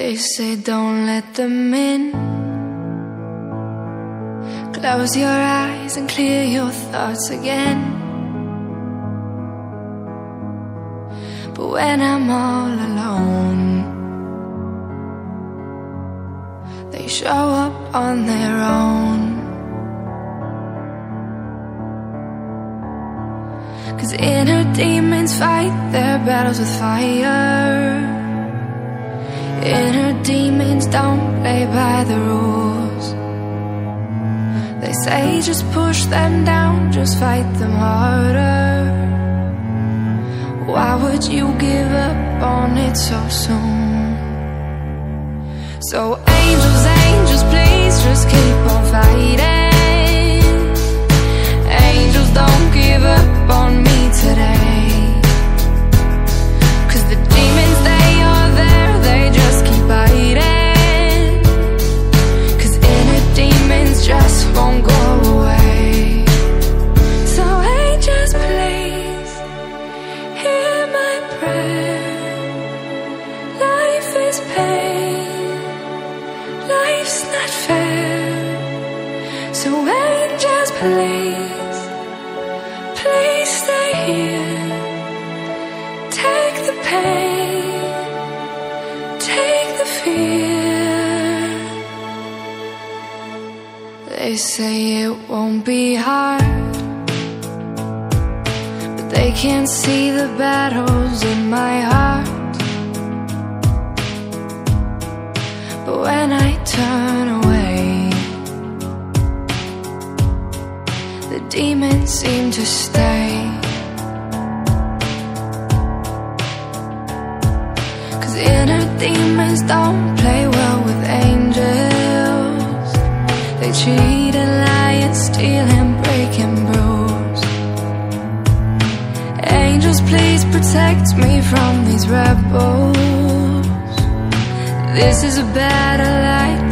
They say don't let them in. Close your eyes and clear your thoughts again. But when I'm all alone, they show up on their own. Cause inner demons fight their battles with fire. Inner demons don't play by the rules. They say just push them down, just fight them harder. Why would you give up on it so soon? So, angels, angels, please just keep on fighting. So, angels, please, please stay here. Take the pain, take the fear. They say it won't be hard, but they can't see the battles in my heart. But when I turn demons seem to stay. Cause inner demons don't play well with angels. They cheat and lie and steal and break and bruise. Angels, please protect me from these rebels. This is a battle I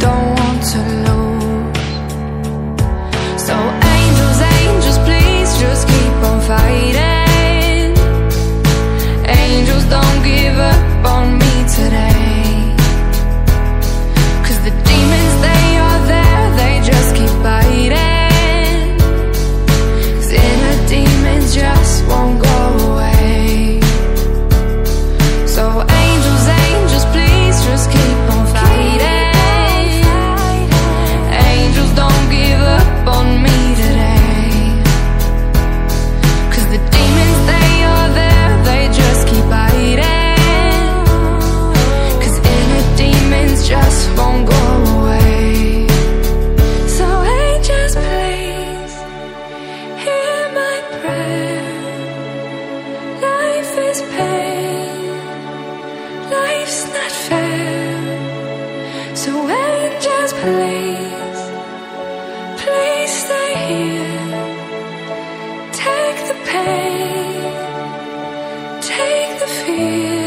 So, angels, please, please stay here. Take the pain, take the fear.